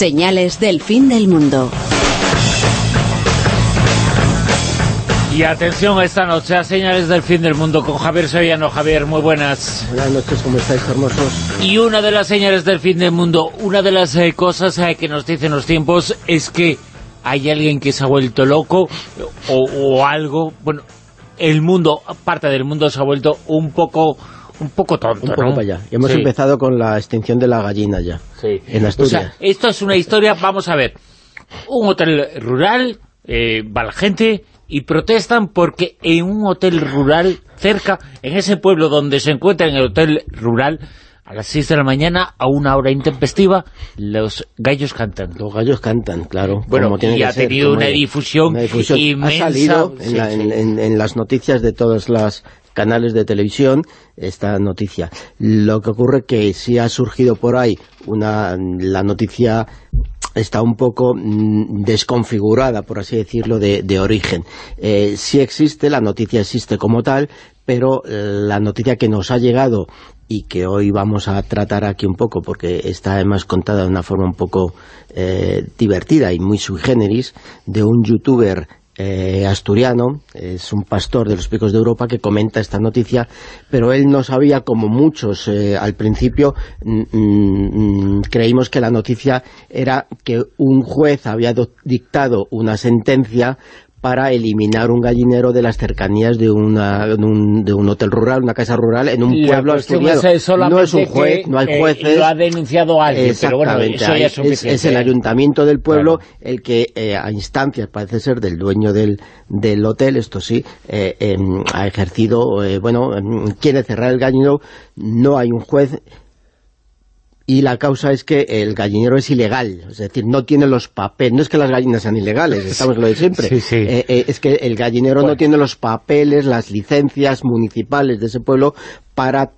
Señales del fin del mundo. Y atención a esta noche a Señales del fin del mundo con Javier Sevillano. Javier, muy buenas. Buenas noches, ¿cómo estáis, hermosos? Y una de las señales del fin del mundo, una de las eh, cosas eh, que nos dicen los tiempos es que hay alguien que se ha vuelto loco o, o algo. Bueno, el mundo, parte del mundo se ha vuelto un poco un poco tonto, Un poco ¿no? para allá. Y hemos Sí. empezado con la extinción de la gallina ya, Sí. en O Asturias. sea, esto es una historia, vamos a ver, un hotel rural, eh, va la gente y protestan porque en un hotel rural cerca, en ese pueblo donde se encuentra en el hotel rural, a las 6 de la mañana, a una hora intempestiva, los gallos cantan. Los gallos cantan, claro. Bueno, como tiene y que ha ser, tenido una difusión Una difusión. inmensa. Ha salido en, Sí, la- en- sí. en- en las noticias de todos los canales de televisión esta noticia. Lo que ocurre que sí ha surgido por ahí una la noticia está un poco mm, desconfigurada, por así decirlo, de, de origen. Eh, sí existe, la noticia existe como tal, pero eh, la noticia que nos ha llegado y que hoy vamos a tratar aquí un poco, porque está además contada de una forma un poco eh, divertida y muy sui generis, de un youtuber eh, asturiano, es un pastor de los picos de Europa que comenta esta noticia, pero él no sabía, como muchos eh, al principio, mm, mm, creímos que la noticia era que un juez había do- dictado una sentencia para eliminar un gallinero de las cercanías de, una, de, un, de un hotel rural, una casa rural, en un La pueblo asturiano. es no es un juez, que, no hay eh, jueces. lo ha denunciado alguien, pero bueno, eso ya es es, suficiente. es el ¿eh? ayuntamiento del pueblo Claro. el que eh, a instancias parece ser del dueño del, del hotel, esto sí, eh, em, ha ejercido, eh, bueno, em, quiere cerrar el gallinero, no hay un juez y la causa es que el gallinero es ilegal, es decir, no tiene los papeles, no es que las gallinas sean ilegales, estamos lo de siempre, Sí, sí. Eh, eh, es que el gallinero Bueno. no tiene los papeles, las licencias municipales de ese pueblo para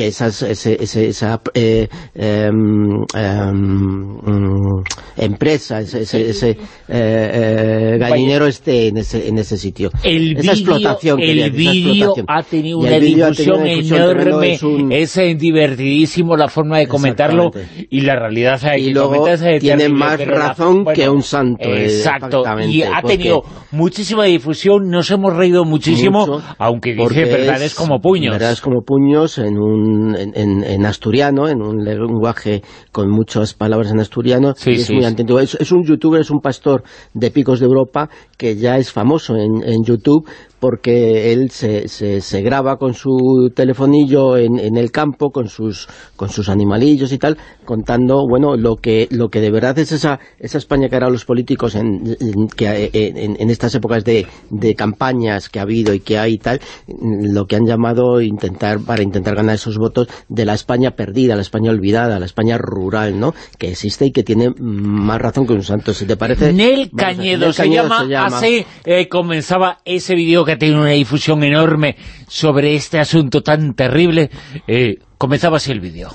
que esas, ese, ese- esa eh, em, em, mm, empresa, ese, ese, ese, eh, eh, gallinero esté en ese, en ese sitio. El esa explotación. el vídeo ha tenido una difusión, enorme, es un- es divertidísimo la forma de comentarlo y la realidad Y luego tiene más la- razón bueno, que un santo, Exacto, y ha porque- tenido muchísima difusión, nos hemos reído muchísimo, Mucho, aunque dice verdades es- como puños. Verdades como puños en, un, en, en- en asturiano, en un lenguaje con muchas palabras en asturiano, Sí, y es sí, muy sí. antiguo. Es, es un youtuber, es un pastor de Picos de Europa que ya es famoso en, en YouTube porque él se, se, se graba con su telefonillo en, en el campo, con sus, con sus animalillos y tal, contando, bueno, lo que, lo que de verdad es esa, esa España que harán los políticos en, en- que, en, en estas épocas de, de campañas que ha habido y que hay y tal, lo que han llamado intentar para intentar ganar esos votos de la España perdida, la España olvidada, la España rural, ¿no? Que existe y que tiene más razón que un santo, si te parece. Nel Cañedo, Nel se, Cañedo llama, se llama. así eh, comenzaba ese vídeo que una difusión enorme sobre este asunto tan terrible. Eh, comenzaba así el vídeo.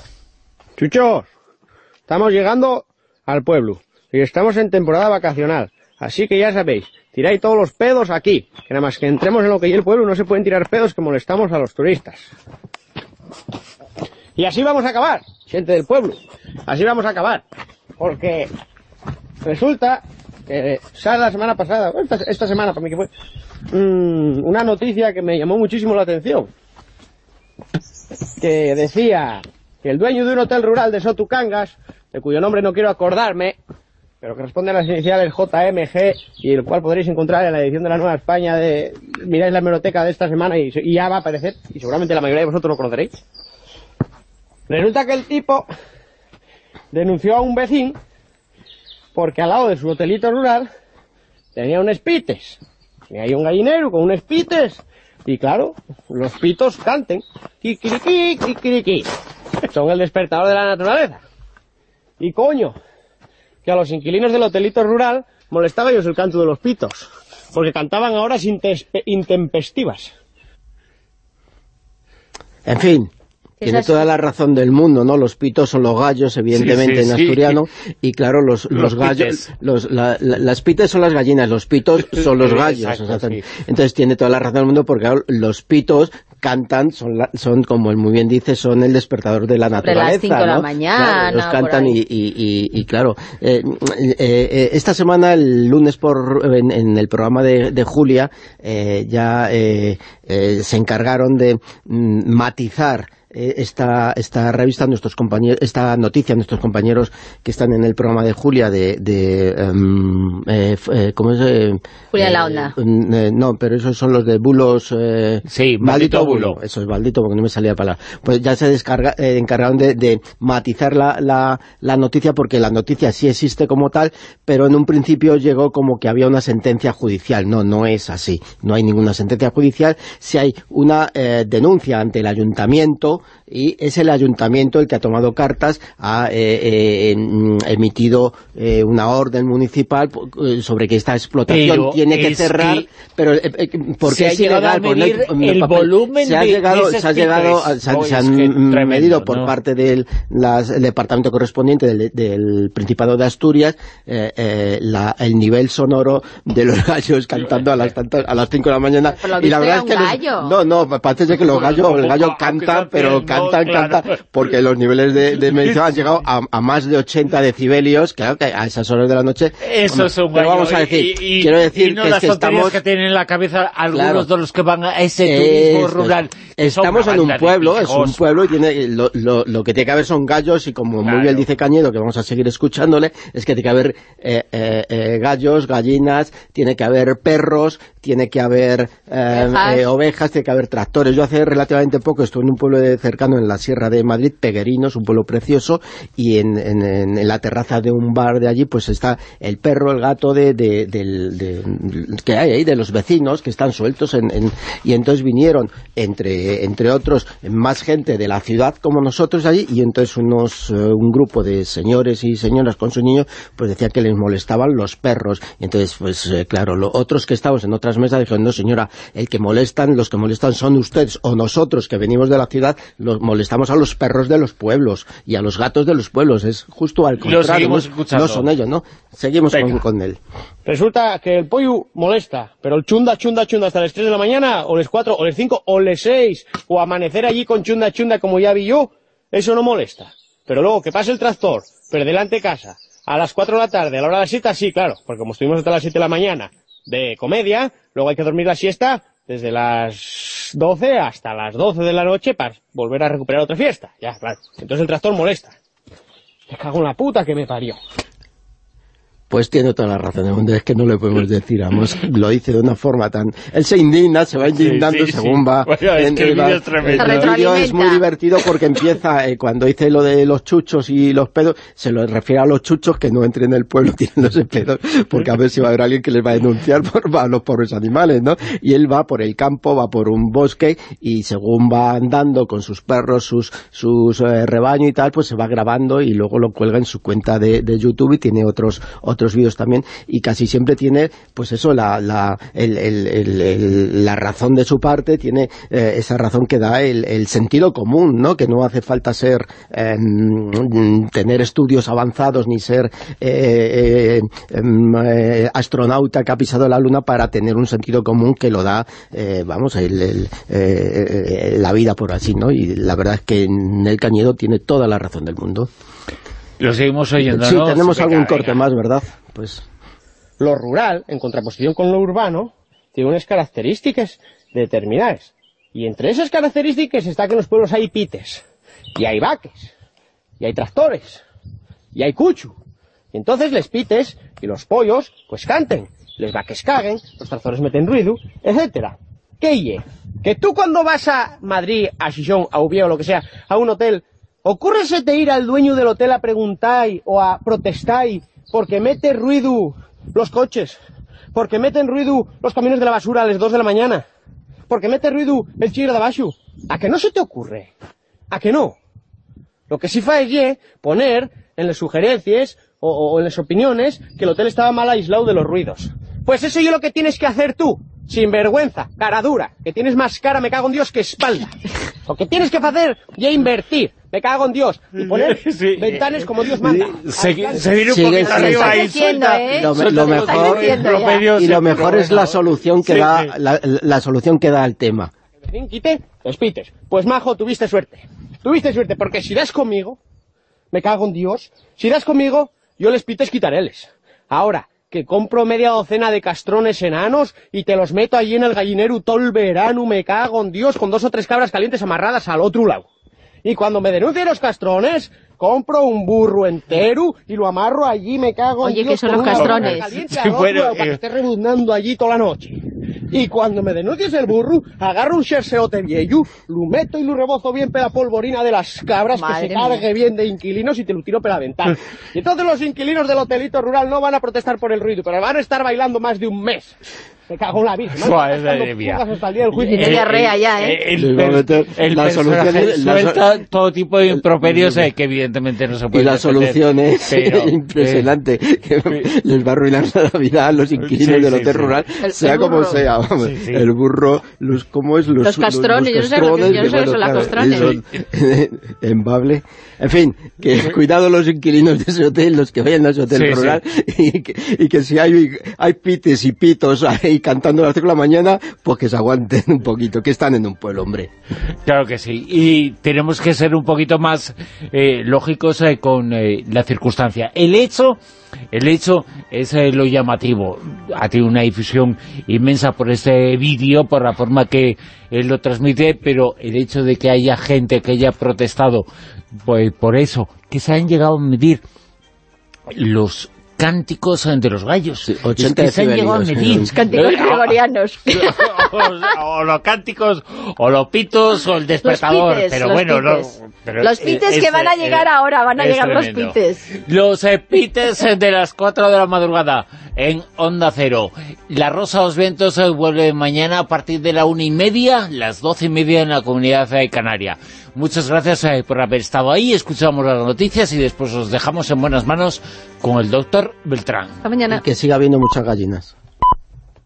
Chuchos, estamos llegando al pueblo y estamos en temporada vacacional. Así que ya sabéis, tiráis todos los pedos aquí. Que nada más que entremos en lo que hay el pueblo no se pueden tirar pedos que molestamos a los turistas. Y así vamos a acabar, gente del pueblo. Así vamos a acabar. Porque resulta que sale la semana pasada, esta, esta semana para mí que fue, mm, una noticia que me llamó muchísimo la atención que decía que el dueño de un hotel rural de Sotucangas, de cuyo nombre no quiero acordarme, pero que responde a las iniciales JMG y el cual podréis encontrar en la edición de la Nueva España de miráis la hemeroteca de esta semana y, y ya va a aparecer y seguramente la mayoría de vosotros lo conoceréis. Resulta que el tipo denunció a un vecino porque al lado de su hotelito rural tenía un espites. Tenía ahí un gallinero con un espites y claro, los pitos canten. Kikiriki, kikiriki. Son el despertador de la naturaleza. Y coño, que a los inquilinos del hotelito rural molestaba ellos el canto de los pitos. Porque cantaban a horas intempestivas. En fin, tiene toda la razón del mundo, ¿no? Los pitos son los gallos, evidentemente, sí, en sí. asturiano, y claro, los, los, Los gallos, pites. los, la- la- las pites son las gallinas, los pitos son los gallos. Exacto, o sea, sí. Entonces tiene toda la razón del mundo porque claro, los pitos cantan, son, la- son como él muy bien dice, son el despertador de la naturaleza. las cinco de la ¿no? mañana, Claro, los cantan y, y, y- y, claro, eh, eh, eh, esta semana, el lunes por en, en el programa de, de Julia, eh, ya eh, eh, se encargaron de mm, matizar eh, esta, esta revista, nuestros compañeros, esta noticia, nuestros compañeros que están en el programa de Julia de, de em, eh, eh, ¿cómo es? Eh, Julia en la eh, onda. eh, no, pero esos son los de bulos... eh, Sí, maldito bulo. Eso es maldito, porque no me salía la palabra. Pues ya se descarga, eh, encargaron de, de matizar la, la, la noticia, porque la noticia sí existe como tal, pero en un principio llegó como que había una sentencia judicial. No, no es así. No hay ninguna sentencia judicial. Si hay una eh, denuncia ante el ayuntamiento, y es el ayuntamiento el que ha tomado cartas, ha eh, eh, em- emitido eh, una orden municipal eh, sobre que esta explotación Pero tiene que cerrar, que pero porque es ilegal, el papel. volumen se ha de- llegado, de se ha llegado, se han, mm, tremendo, medido por ¿no? parte del las- el departamento correspondiente del, del Principado de Asturias eh, eh, la- el nivel sonoro de los gallos cantando a las tantas, a las 5 de la mañana Por lo y la verdad es que los- no, no, parece que los gallos, el gallo canta, no pero cantan, claro. canta, porque los niveles de, de medición han llegado a, a más de 80 decibelios, claro que a esas horas de la noche Eso es un pero vamos a decir, y, y- quiero decir y no que, es las que tonterías estamos que tienen en la cabeza algunos Claro. de los que van a ese turismo es. rural. que Estamos en un pueblo, es un pueblo y tiene lo, lo- lo que tiene que haber son gallos y como muy bien dice Cañedo, que vamos a seguir escuchándole, es que tiene que haber eh, eh, eh, gallos, gallinas, tiene que haber perros, tiene que haber eh, Ovejas. eh, ovejas, tiene que haber tractores. Yo hace relativamente poco estuve en un pueblo de- cercano en la Sierra de Madrid, Peguerinos, un pueblo precioso, y en, en- la terraza de un bar de allí pues está el perro, el gato de, de- del- de- que hay ahí, de los vecinos que están sueltos en, en- y entonces vinieron entre, entre otros más gente de la ciudad como nosotros allí y entonces unos, eh, un grupo de señores y señoras con sus niños pues decía que les molestaban los perros. Y entonces pues eh, claro, los otros que estábamos en otras mesas dijeron no señora, el que molestan, los que molestan son ustedes o nosotros que venimos de la ciudad los molestamos a los perros de los pueblos y a los gatos de los pueblos, es justo al contrario, no, son ellos, ¿no? Seguimos con él. Resulta que el pollo molesta, pero el chunda, chunda, chunda hasta las 3 de la mañana, o las 4, o las 5, o las 6, o amanecer allí con chunda, chunda como ya vi yo, eso no molesta. Pero luego que pase el tractor, pero delante casa, a las 4 de la tarde, a la hora de la siesta, sí, claro, porque como estuvimos hasta las 7 de la mañana de comedia, luego hay que dormir la siesta desde las 12 hasta las 12 de la noche para volver a recuperar otra fiesta. Ya, claro. Entonces el tractor molesta. Me cago en la puta que me parió. Pues tiene toda la razón del mundo, es que no le podemos decir, vamos, lo dice de una forma tan... Él se indigna, se va indignando sí, según sí. va... Bueno, es que el vídeo es tremendo. el vídeo es muy divertido porque empieza, eh, cuando dice lo de los chuchos y los pedos, se lo refiere a los chuchos que no entren en el pueblo tirándose pedos, porque a ver si va a haber alguien que les va a denunciar por a los pobres animales, ¿no? Y él va por el campo, va por un bosque, y según va andando con sus perros, sus, sus eh, rebaño y tal, pues se va grabando y luego lo cuelga en su cuenta de, de YouTube y tiene otros otros vídeos también y casi siempre tiene pues eso la, la, el- el- la razón de su parte tiene eh, esa razón que da el, sentido común ¿no? que no hace falta ser eh, tener estudios avanzados ni ser eh, eh, em, eh, astronauta que ha pisado la luna para tener un sentido común que lo da vamos la vida por así ¿no? y la verdad es que Nel Cañedo tiene toda la razón del mundo Lo seguimos oyendo, sí, ¿no? tenemos algún corte más, ¿verdad? Pues Lo rural, en contraposición con lo urbano, tiene unas características determinadas. Y entre esas características está que en los pueblos hay pites, y hay vaques, y hay tractores, y hay cuchu. Y entonces les pites y los pollos, pues canten, les vaques caguen, los tractores meten ruido, etcétera. ¿Qué ye? Que tú cuando vas a Madrid, a Xixón, a Ubié o lo que sea, a un hotel, ocúrresete ir al dueño del hotel a preguntar o a protestar porque mete ruido los coches, porque meten ruido los camiones de la basura a las 2 de la mañana, porque mete ruido el chigre de abajo. ¿A que no se te ocurre? ¿A que no? Lo que sí fa poner en las sugerencias o, o en las opiniones que el hotel estaba mal aislado de los ruidos. Pues eso es lo que tienes que hacer tú. Sinvergüenza, cara dura, que tienes más cara, me cago en Dios, que espalda. Lo que tienes que hacer y invertir, me cago en Dios, y poner Sí. ventanas como Dios manda. Segui- Alcance. seguir un poquito arriba ahí, suelta- ¿eh? Lo, suelta mejor, ya. y lo mejor es la solución que Sí, da sí. la, la solución que da al tema. Vecín, quite, los pites. Pues majo, tuviste suerte. Tuviste suerte, porque si das conmigo, me cago en Dios, si das conmigo, yo les pites quitareles. Ahora, que compro media docena de castrones enanos y te los meto allí en el gallinero todo el verano, me cago en Dios, con dos o tres cabras calientes amarradas al otro lado. Y cuando me denuncien los castrones, compro un burro entero y lo amarro allí, me cago en Oye, Dios. ¿qué son con los castrones? caliente Sí, otro bueno, para eh. que esté rebuznando allí toda la noche. Y cuando me denuncies el burro, agarro un xerseote viejo, lo meto y lo rebozo bien pela polvorina de las cabras, Madre que se cargue mía. bien de inquilinos y te lo tiro pela ventana. Y entonces los inquilinos del hotelito rural no van a protestar por el ruido, pero van a estar bailando más de un mes. Me cago en la hasta el día del juicio. Tiene diarrea ya, ¿eh? El, Les va a meter el la solución es- la suelta todo tipo de improperios eh, que evidentemente no se Y puede la defender, solución es pero, eh, impresionante, que les va a arruinar la vida a los inquilinos Sí, del sí, hotel sí. rural, El- sea el como sea, vamos, Sí, sí. el burro, los, ¿cómo es? Los, Los castrones, yo no sé lo que- yo no sé lo que son las castrones. son en Bable. En fin, que cuidado los inquilinos de ese hotel, los que vayan a ese hotel Sí, sí. rural, Y, que, y que si hay, hay pites y pitos cantando a las 5 de la mañana, pues que se aguanten un poquito, que están en un pueblo, hombre. Claro que sí. Y tenemos que ser un poquito más eh, lógicos eh, con eh, la circunstancia. El hecho, el hecho es lo llamativo. Ha tenido una difusión inmensa por este vídeo, por la forma que él lo transmite, pero el hecho de que haya gente que haya protestado pues, por eso, que se han llegado a medir los cánticos de los gallos. Sí, 80 Es que se han llegado a medir. los Cánticos Eh, gregorianos. o, o los cánticos, o los pitos, o el Los despertador. pites, pero los bueno, no, pero Los pites que van a llegar ahora, van a llegar los pites. Los eh, pites eh, de las 4 de la madrugada en Onda Cero. La Rosa de los Vientos eh, vuelve mañana a partir de la una y media, las doce y media en la Comunidad eh, Canaria. Muchas gracias eh, por haber estado ahí, escuchamos las noticias y después os dejamos en buenas manos con el doctor Beltrán. Hasta mañana. Que siga habiendo muchas gallinas.